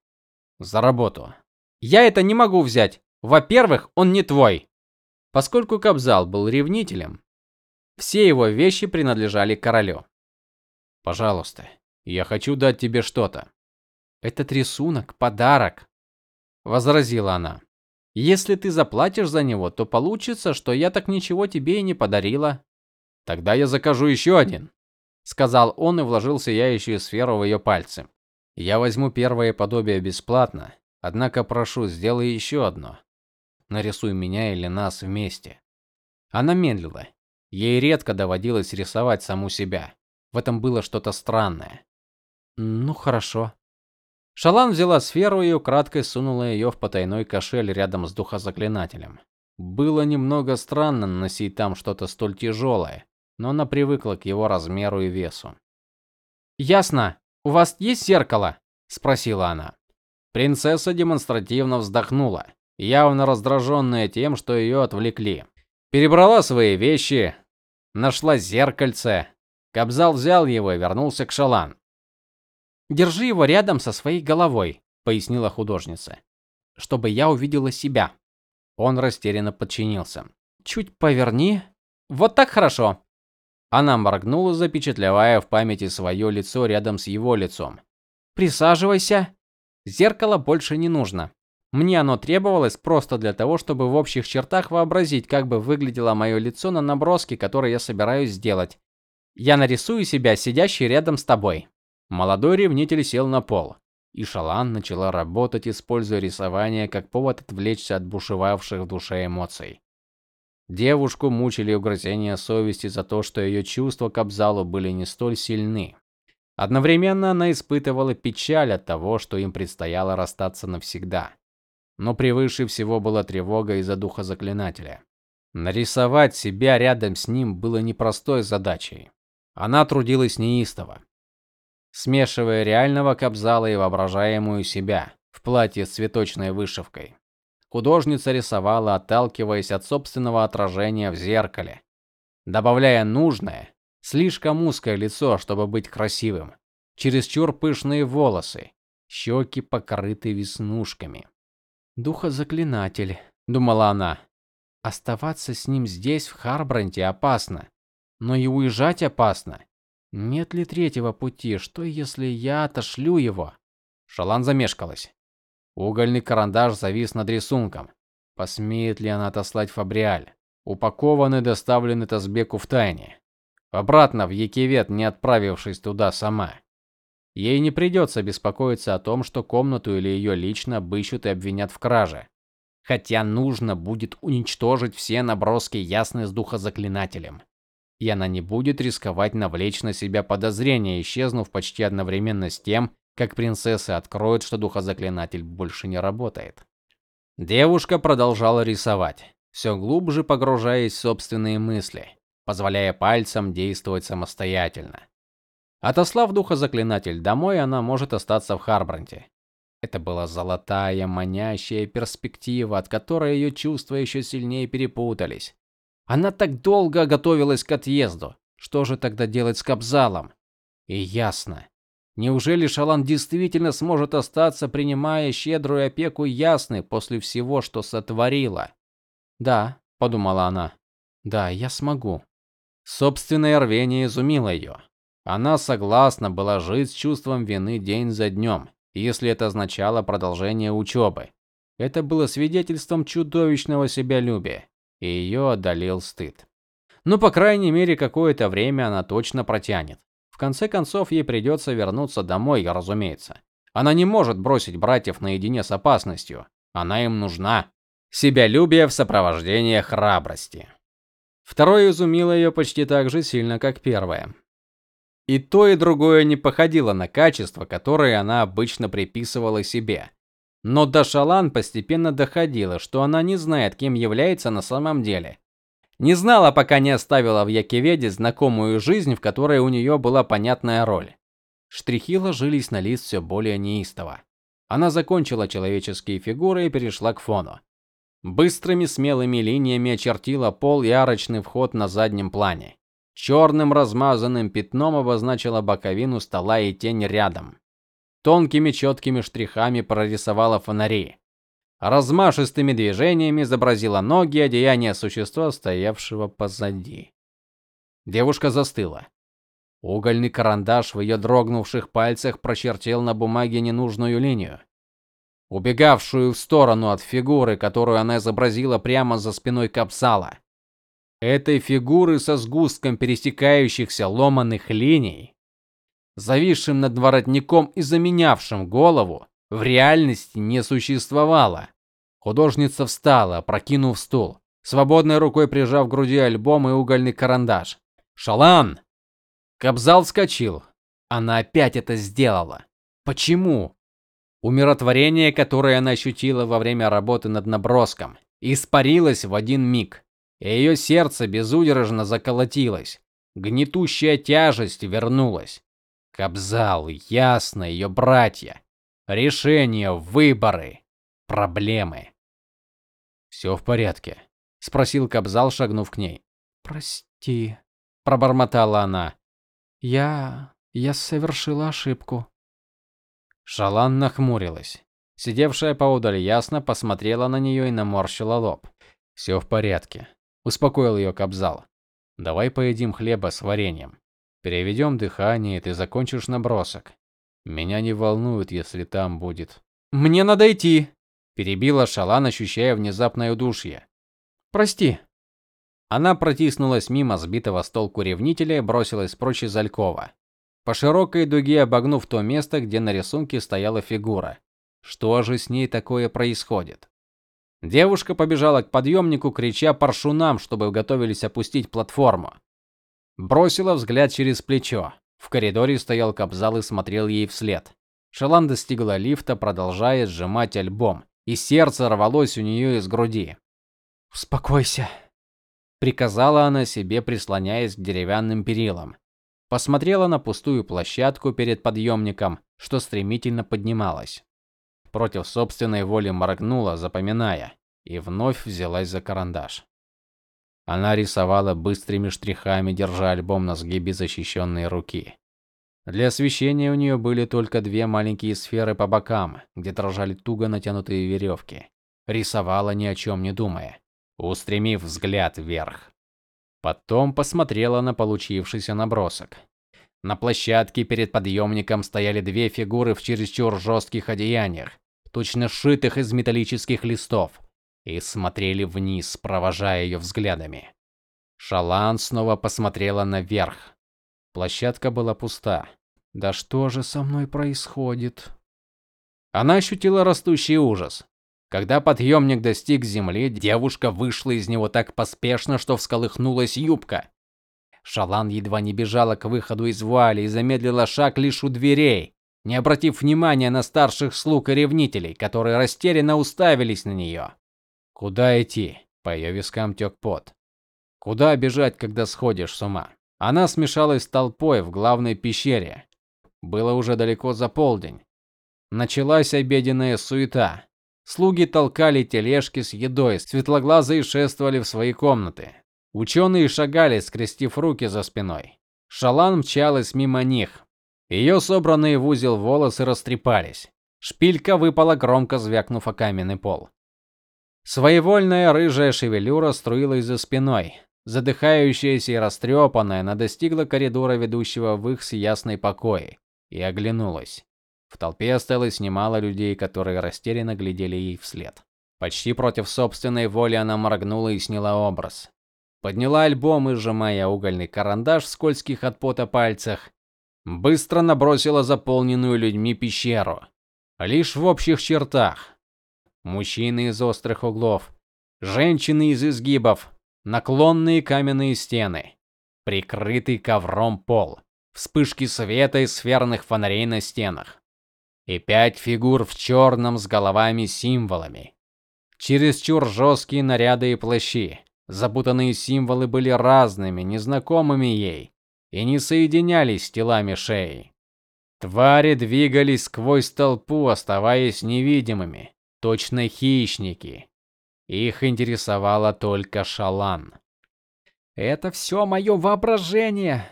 За работу. Я это не могу взять. Во-первых, он не твой. Поскольку Кобзал был ревнителем, все его вещи принадлежали королю. Пожалуйста, я хочу дать тебе что-то. Этот рисунок подарок, возразила она. Если ты заплатишь за него, то получится, что я так ничего тебе и не подарила. Тогда я закажу еще один, сказал он и вложил сияющую сферу в ее пальцы. Я возьму первое подобие бесплатно, однако прошу, сделай еще одно. Нарисуй меня или нас вместе. Она медлила. Ей редко доводилось рисовать саму себя. В этом было что-то странное. Ну хорошо, Шалан взяла сферу и украдкой сунула ее в потайной кошель рядом с духозаклинателем. Было немного странно носить там что-то столь тяжелое, но она привыкла к его размеру и весу. "Ясно. У вас есть зеркало?" спросила она. Принцесса демонстративно вздохнула, явно раздраженная тем, что ее отвлекли. Перебрала свои вещи, нашла зеркальце. Кабзал взял его и вернулся к Шалан. Держи его рядом со своей головой, пояснила художница. Чтобы я увидела себя. Он растерянно подчинился. Чуть поверни. Вот так хорошо. Она моргнула, запечатлевая в памяти свое лицо рядом с его лицом. Присаживайся. Зеркало больше не нужно. Мне оно требовалось просто для того, чтобы в общих чертах вообразить, как бы выглядело мое лицо на наброске, который я собираюсь сделать. Я нарисую себя сидящей рядом с тобой. Молодой ревнитель сел на пол, и Шалан начала работать, используя рисование как повод отвлечься от бушевавших в душе эмоций. Девушку мучили угрызения совести за то, что ее чувства к Абзалу были не столь сильны. Одновременно она испытывала печаль от того, что им предстояло расстаться навсегда. Но превыше всего была тревога из-за духа заклинателя. Нарисовать себя рядом с ним было непростой задачей. Она трудилась неистово, смешивая реального Кобзала и воображаемую себя в платье с цветочной вышивкой. Художница рисовала, отталкиваясь от собственного отражения в зеркале, добавляя нужное, слишком узкое лицо, чтобы быть красивым, чересчур пышные волосы, щеки покрыты веснушками. Духозаклинатель, думала она. Оставаться с ним здесь в Харбранте опасно, но и уезжать опасно. Нет ли третьего пути? Что если я отошлю его? Шалан замешкалась. Угольный карандаш завис над рисунком. Посмеет ли она отослать Фабриаль? Упакованы доставлены Тазбеку в тайне. Обратно в Екивет, не отправившись туда сама. Ей не придется беспокоиться о том, что комнату или ее лично обыщут и обвинят в краже. Хотя нужно будет уничтожить все наброски ясны с духозаклинателем. и она не будет рисковать навлечь на себя подозрения, исчезнув почти одновременно с тем, как принцесса откроет, что духозаклинатель больше не работает. Девушка продолжала рисовать, все глубже погружаясь в собственные мысли, позволяя пальцам действовать самостоятельно. Отослав духозаклинатель домой, она может остаться в Харбранте. Это была золотая, манящая перспектива, от которой ее чувства еще сильнее перепутались. Она так долго готовилась к отъезду. Что же тогда делать с Кабзалом? И ясно. Неужели Шалан действительно сможет остаться, принимая щедрую опеку Ясны после всего, что сотворила? Да, подумала она. Да, я смогу. Собственное рвение изумило ее. Она согласна была жить с чувством вины день за днем, если это означало продолжение учебы. Это было свидетельством чудовищного себялюбия, и ее одолел стыд. Ну, по крайней мере, какое-то время она точно протянет. В конце концов, ей придется вернуться домой, разумеется. Она не может бросить братьев наедине с опасностью. Она им нужна. Себялюбие в сопровождении храбрости. Второе изумило ее почти так же сильно, как первое. И то, и другое не походило на качества, которые она обычно приписывала себе. Но до Шалан постепенно доходило, что она не знает, кем является на самом деле. Не знала, пока не оставила в Якиведе знакомую жизнь, в которой у нее была понятная роль. Штрихи ложились на лист все более неистово. Она закончила человеческие фигуры и перешла к фону. Быстрыми смелыми линиями очертила пол и арочный вход на заднем плане. Черным размазанным пятном обозначила боковину стола и тень рядом. Тонкими четкими штрихами прорисовала фонари. Размашистыми движениями изобразила ноги и одеяние существа, стоявшего позади. Девушка застыла. Угольный карандаш в ее дрогнувших пальцах прочертил на бумаге ненужную линию, убегавшую в сторону от фигуры, которую она изобразила прямо за спиной Капсала. Этой фигуры со сгустком пересекающихся ломаных линий, зависшим над воротником и заменявшим голову, в реальности не существовало. Художница встала, прокинув стул, свободной рукой прижав к груди альбом и угольный карандаш. "Шалан!" Кобзал вскочил. Она опять это сделала. Почему? Умиротворение, которое она ощутила во время работы над наброском, испарилось в один миг и ее сердце безудержно заколотилось. Гнетущая тяжесть вернулась. Кобзал, ясно, ее братья. Решения, выборы, проблемы. «Все в порядке, спросил Кобзал, шагнув к ней. Прости, пробормотала она. Я я совершила ошибку. Шалан нахмурилась. Сидевшая поодаль ясно посмотрела на нее и наморщила лоб. «Все в порядке успокоил ее Кобзал. Давай поедим хлеба с вареньем. Переведем дыхание, и ты закончишь набросок. Меня не волнует, если там будет. Мне надо идти, перебила Шалан, ощущая внезапное удушье. Прости. Она протиснулась мимо сбитого с толку ревнителя и бросилась прочь из Алькова. По широкой дуге обогнув то место, где на рисунке стояла фигура. Что же с ней такое происходит? Девушка побежала к подъемнику, крича паршунам, чтобы готовились опустить платформу. Бросила взгляд через плечо. В коридоре стоял Кобзал и смотрел ей вслед. Шалан достигла лифта, продолжая сжимать альбом, и сердце рвалось у нее из груди. "Успокойся", приказала она себе, прислоняясь к деревянным перилам. Посмотрела на пустую площадку перед подъемником, что стремительно поднималась против собственной воли моргнула, запоминая, и вновь взялась за карандаш. Она рисовала быстрыми штрихами, держа альбом на сгибе защищенной руки. Для освещения у нее были только две маленькие сферы по бокам, где дрожали туго натянутые веревки. Рисовала ни о чем не думая, устремив взгляд вверх. Потом посмотрела на получившийся набросок. На площадке перед подъемником стояли две фигуры в чересчур жестких одеяниях, точно сшитых из металлических листов, и смотрели вниз, провожая ее взглядами. Шалан снова посмотрела наверх. Площадка была пуста. Да что же со мной происходит? Она ощутила растущий ужас. Когда подъемник достиг земли, девушка вышла из него так поспешно, что всколыхнулась юбка. Шалан едва не бежала к выходу из вуали и замедлила шаг лишь у дверей, не обратив внимания на старших слуг и ревнителей, которые растерянно уставились на нее. Куда идти? По ее вискам тек пот. Куда бежать, когда сходишь с ума? Она смешалась с толпой в главной пещере. Было уже далеко за полдень. Началась обеденная суета. Слуги толкали тележки с едой, светлоглазые шествовали в свои комнаты. Ученые шагали, скрестив руки за спиной. Шалан мчалась мимо них. Ее собранные в узел волосы растрепались. Шпилька выпала, громко звякнув о каменный пол. Своевольная рыжая шевелюра струилась за спиной. Задыхающаяся и растрепанная, она достигла коридора, ведущего в их ясный покой, и оглянулась. В толпе осталось немало людей, которые растерянно глядели ей вслед. Почти против собственной воли она моргнула и сняла образ. Подняла альбом и, сжимая угольный карандаш в скользких от пота пальцах, быстро набросила заполненную людьми пещеру. Лишь в общих чертах. Мужчины из острых углов, женщины из изгибов, наклонные каменные стены, прикрытый ковром пол, вспышки света из сферных фонарей на стенах и пять фигур в черном с головами-символами. Чересчур жесткие наряды и плащи. Запутанные символы были разными, незнакомыми ей и не соединялись с телами шеи. Твари двигались сквозь толпу, оставаясь невидимыми, точно хищники. Их интересовала только Шалан. Это все мое воображение,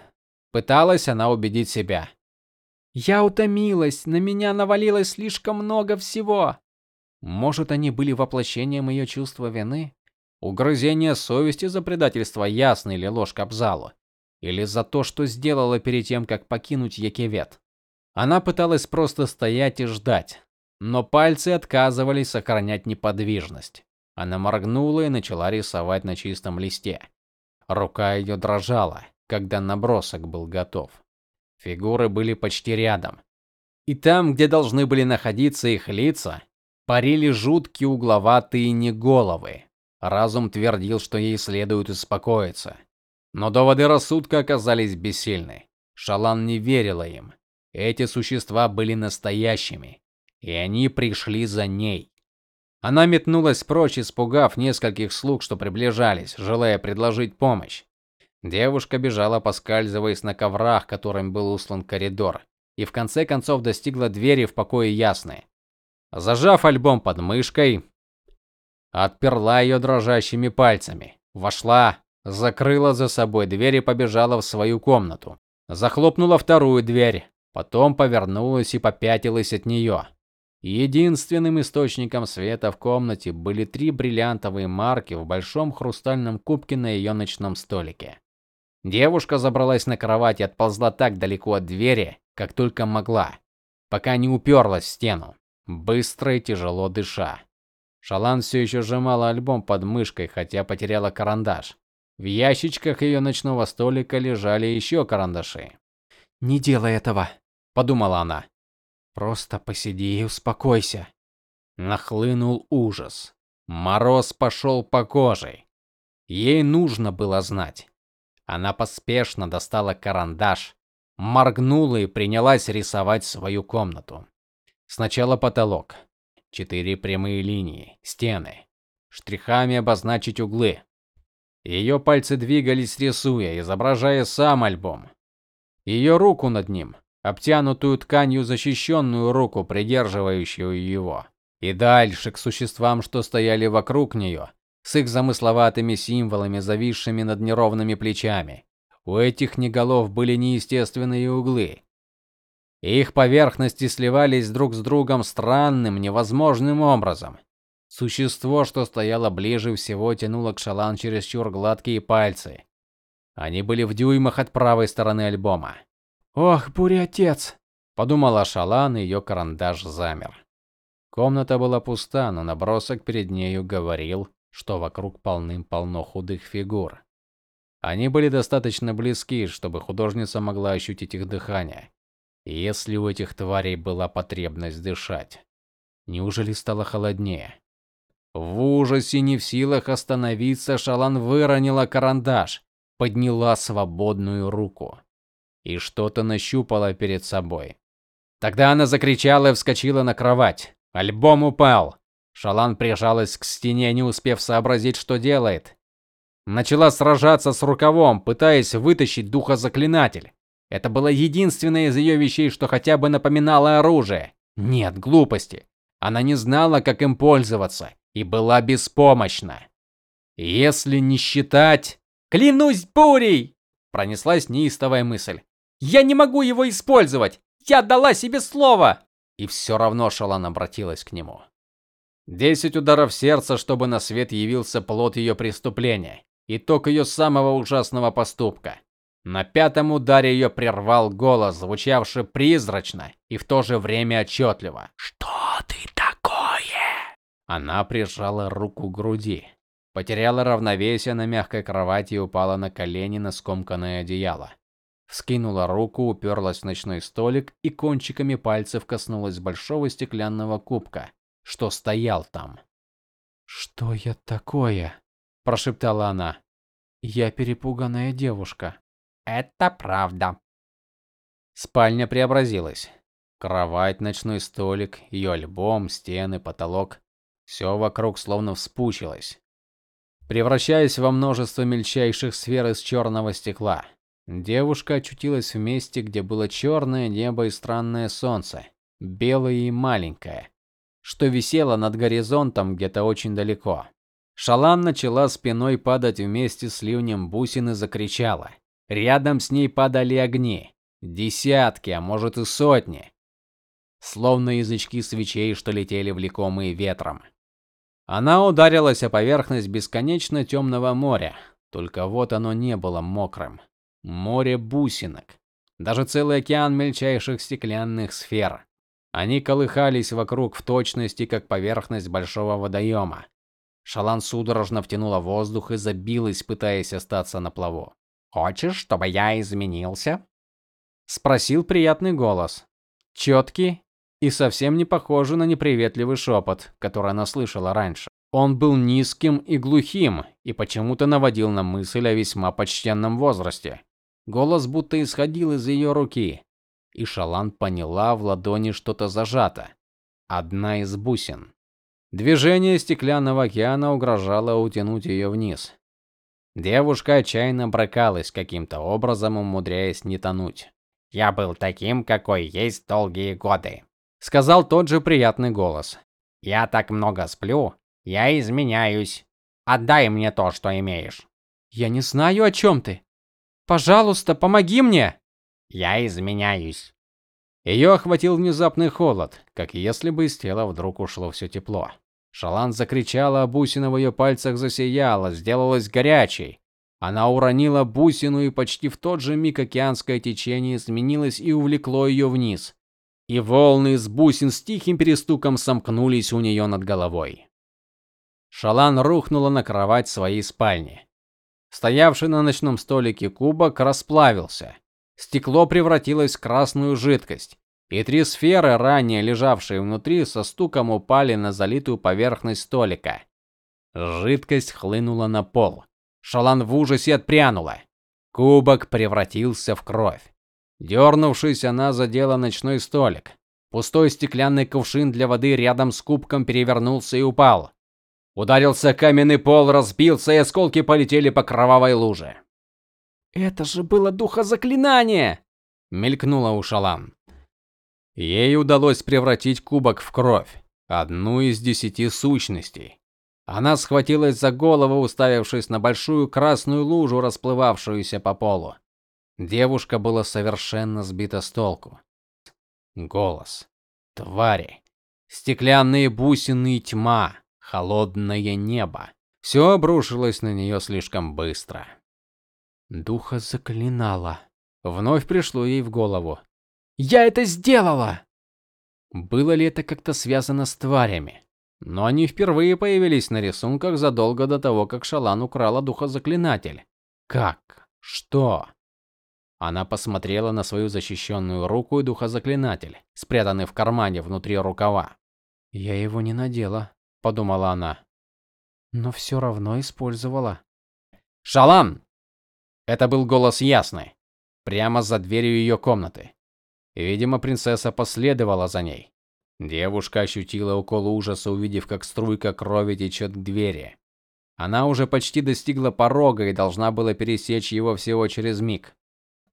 пыталась она убедить себя. Я утомилась, на меня навалилось слишком много всего. Может, они были воплощением ее чувства вины? Угрызение совести за предательство Ясны или ложь Кабзалу? Или за то, что сделала перед тем, как покинуть Якевет? Она пыталась просто стоять и ждать, но пальцы отказывались сохранять неподвижность. Она моргнула и начала рисовать на чистом листе. Рука ее дрожала, когда набросок был готов. Фигуры были почти рядом. И там, где должны были находиться их лица, парили жуткие угловатые неголовы. Разум твердил, что ей следует успокоиться. Но доводы рассудка оказались бессильны. Шалан не верила им. Эти существа были настоящими, и они пришли за ней. Она метнулась прочь, испугав нескольких слуг, что приближались, желая предложить помощь. Девушка бежала, поскальзываясь на коврах, которым был услан коридор, и в конце концов достигла двери в покое Ясны. Зажав альбом под мышкой, отперла ее дрожащими пальцами, вошла, закрыла за собой дверь и побежала в свою комнату. Захлопнула вторую дверь, потом повернулась и попятилась от нее. Единственным источником света в комнате были три бриллиантовые марки в большом хрустальном кубке на ее ночном столике. Девушка забралась на кровать и отползла так далеко от двери, как только могла, пока не уперлась в стену, быстро и тяжело дыша. Шалан все еще сжимала альбом под мышкой, хотя потеряла карандаш. В ящичках ее ночного столика лежали еще карандаши. "Не делай этого", подумала она. "Просто посиди и успокойся". Нахлынул ужас. Мороз пошел по коже. Ей нужно было знать. Она поспешно достала карандаш, моргнула и принялась рисовать свою комнату. Сначала потолок. Четыре прямые линии, стены. Штрихами обозначить углы. Ее пальцы двигались, рисуя, изображая сам альбом. Ее руку над ним, обтянутую тканью защищенную руку, придерживающую его. И дальше к существам, что стояли вокруг нее, с их замысловатыми символами, зависшими над неровными плечами. У этих неголов были неестественные углы. Их поверхности сливались друг с другом странным, невозможным образом. Существо, что стояло ближе всего, тянуло к Шалан чересчур гладкие пальцы. Они были в дюймах от правой стороны альбома. "Ох, буря-отец", подумала Шалан, и ее карандаш замер. Комната была пуста, но набросок перед нею говорил что вокруг полным-полно худых фигур. Они были достаточно близки, чтобы художница могла ощутить их дыхание, если у этих тварей была потребность дышать. Неужели стало холоднее? В ужасе, не в силах остановиться, Шалан выронила карандаш. подняла свободную руку и что-то нащупала перед собой. Тогда она закричала и вскочила на кровать. Альбом упал. Шалан прижалась к стене, не успев сообразить, что делает. Начала сражаться с рукавом, пытаясь вытащить духозаклинатель. Это было единственное из ее вещей, что хотя бы напоминало оружие. Нет, глупости. Она не знала, как им пользоваться и была беспомощна. Если не считать, клянусь бурей, пронеслась неистовая мысль. Я не могу его использовать. Я дала себе слово. И все равно Шалан обратилась к нему. Десять ударов сердца, чтобы на свет явился плод ее преступления, итог ее самого ужасного поступка. На пятом ударе ее прервал голос, звучавший призрачно и в то же время отчетливо. Что ты такое? Она прижала руку к груди, потеряла равновесие на мягкой кровати и упала на колени на скомканное одеяло. Вскинула руку, уперлась в ночной столик и кончиками пальцев коснулась большого стеклянного кубка, что стоял там. "Что я такое?" прошептала она. "Я перепуганная девушка". "Это правда". Спальня преобразилась. Кровать, ночной столик, ее альбом, стены, потолок все вокруг словно вспучилось, превращаясь во множество мельчайших сфер из черного стекла. Девушка очутилась в месте, где было черное небо и странное солнце, белое и маленькое, что висело над горизонтом где-то очень далеко. Шалан начала спиной падать вместе с ливнем бусин и закричала. Рядом с ней падали огни, десятки, а может и сотни, словно язычки свечей, что летели влекомые ветром. Она ударилась о поверхность бесконечно темного моря, только вот оно не было мокрым море бусинок, даже целый океан мельчайших стеклянных сфер. Они колыхались вокруг в точности, как поверхность большого водоема. Шалан судорожно втянула воздух и забилась, пытаясь остаться на плаву. "Хочешь, чтобы я изменился?" спросил приятный голос, четкий и совсем не похожий на неприветливый шепот, который она слышала раньше. Он был низким и глухим и почему-то наводил на мысль о весьма почтенном возрасте. Голос будто исходил из ее руки, и Шалан поняла, в ладони что-то зажато. Одна из бусин. Движение стеклянного океана угрожало утянуть ее вниз. Девушка отчаянно брыкалась каким-то образом, умудряясь не тонуть. "Я был таким, какой есть долгие годы", сказал тот же приятный голос. "Я так много сплю, я изменяюсь. Отдай мне то, что имеешь". "Я не знаю, о чем ты", Пожалуйста, помоги мне. Я изменяюсь. Ее охватил внезапный холод, как если бы из тела вдруг ушло все тепло. Шалан закричала, а бусина в ее пальцах засияла, сделалась горячей. Она уронила бусину, и почти в тот же миг океанское течение изменилось и увлекло ее вниз. И волны из бусин с тихим перестуком сомкнулись у нее над головой. Шалан рухнула на кровать своей спальни. Стоявший на ночном столике кубок расплавился. Стекло превратилось в красную жидкость, и три сферы, ранее лежавшие внутри, со стуком упали на залитую поверхность столика. Жидкость хлынула на пол. Шалан в ужасе отпрянула. Кубок превратился в кровь. Дернувшись, она задела ночной столик. Пустой стеклянный кувшин для воды рядом с кубком перевернулся и упал. Ударился каменный пол, разбился, и осколки полетели по кровавой луже. Это же было духозаклинание, мелькнуло у Шалан. Ей удалось превратить кубок в кровь, одну из десяти сущностей. Она схватилась за голову, уставившись на большую красную лужу, расплывавшуюся по полу. Девушка была совершенно сбита с толку. Голос. Твари. Стеклянные бусины и тьма холодное небо. Все обрушилось на нее слишком быстро. Духа заклинала. Вновь пришло ей в голову. Я это сделала. Было ли это как-то связано с тварями? Но они впервые появились на рисунках задолго до того, как Шалан украла духозаклинатель. Как? Что? Она посмотрела на свою защищенную руку и духозаклинатель, спрятанный в кармане внутри рукава. Я его не надела, подумала она. Но все равно использовала. Шалан. Это был голос Ясны, прямо за дверью ее комнаты. Видимо, принцесса последовала за ней. Девушка ощутила укол ужаса, увидев, как струйка крови течет к двери. Она уже почти достигла порога и должна была пересечь его всего через миг.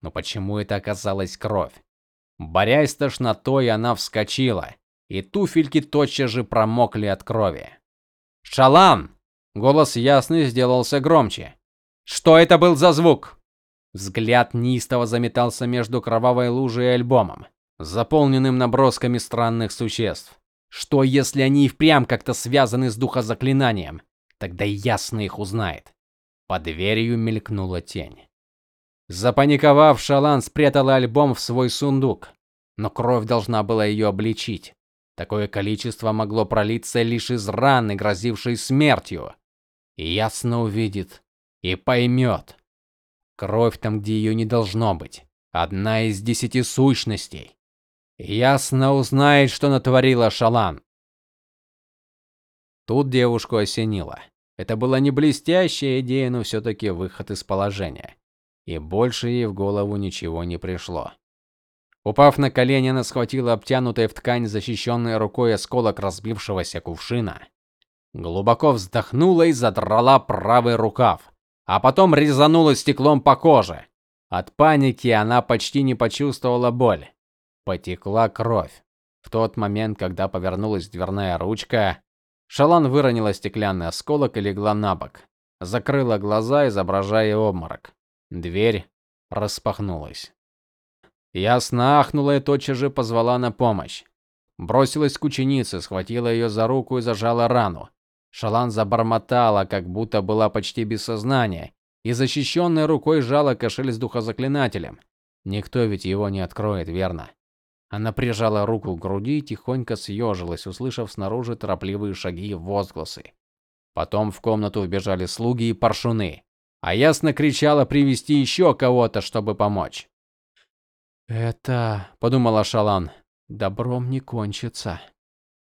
Но почему это оказалась кровь? Борясь с тошнотой, она вскочила, и туфельки тотчас же промокли от крови. "Шалан!" Голос ясный сделался громче. "Что это был за звук?" Взгляд неистово заметался между кровавой лужей и альбомом заполненным набросками странных существ. Что если они и впрямь как-то связаны с духозаклинанием? Тогда ясно их узнает. Под дверью мелькнула тень. Запаниковав, Шалан спрятала альбом в свой сундук, но кровь должна была ее обличить. Такое количество могло пролиться лишь из раны, грозившей смертью. И ясно увидит и поймет. Кровь там, где ее не должно быть. Одна из десяти сущностей. Ясно узнает, что натворила Шалан. Тут девушку осенило. Это была не блестящая идея, но все таки выход из положения. И больше ей в голову ничего не пришло. Упав на колени, она схватила обтянутый в ткань защищенной рукой осколок разбившегося кувшина. Глубоко вздохнула и задрала правый рукав, а потом резанула стеклом по коже. От паники она почти не почувствовала боль. Потекла кровь. В тот момент, когда повернулась дверная ручка, Шалан выронила стеклянный осколок и легла на бок. Закрыла глаза, изображая обморок. Дверь распахнулась. Ясно ахнула и тотчас же позвала на помощь. Бросилась к ученице, схватила ее за руку и зажала рану. Шалан забормотала, как будто была почти без сознания, и защищенной рукой сжала кошель с духозаклинателем. Никто ведь его не откроет, верно? Она прижала руку к груди и тихонько съежилась, услышав снаружи торопливые шаги и возгласы. Потом в комнату вбежали слуги и паршуны, а ясно кричала привести еще кого-то, чтобы помочь. Это, подумала Шалан, добром не кончится.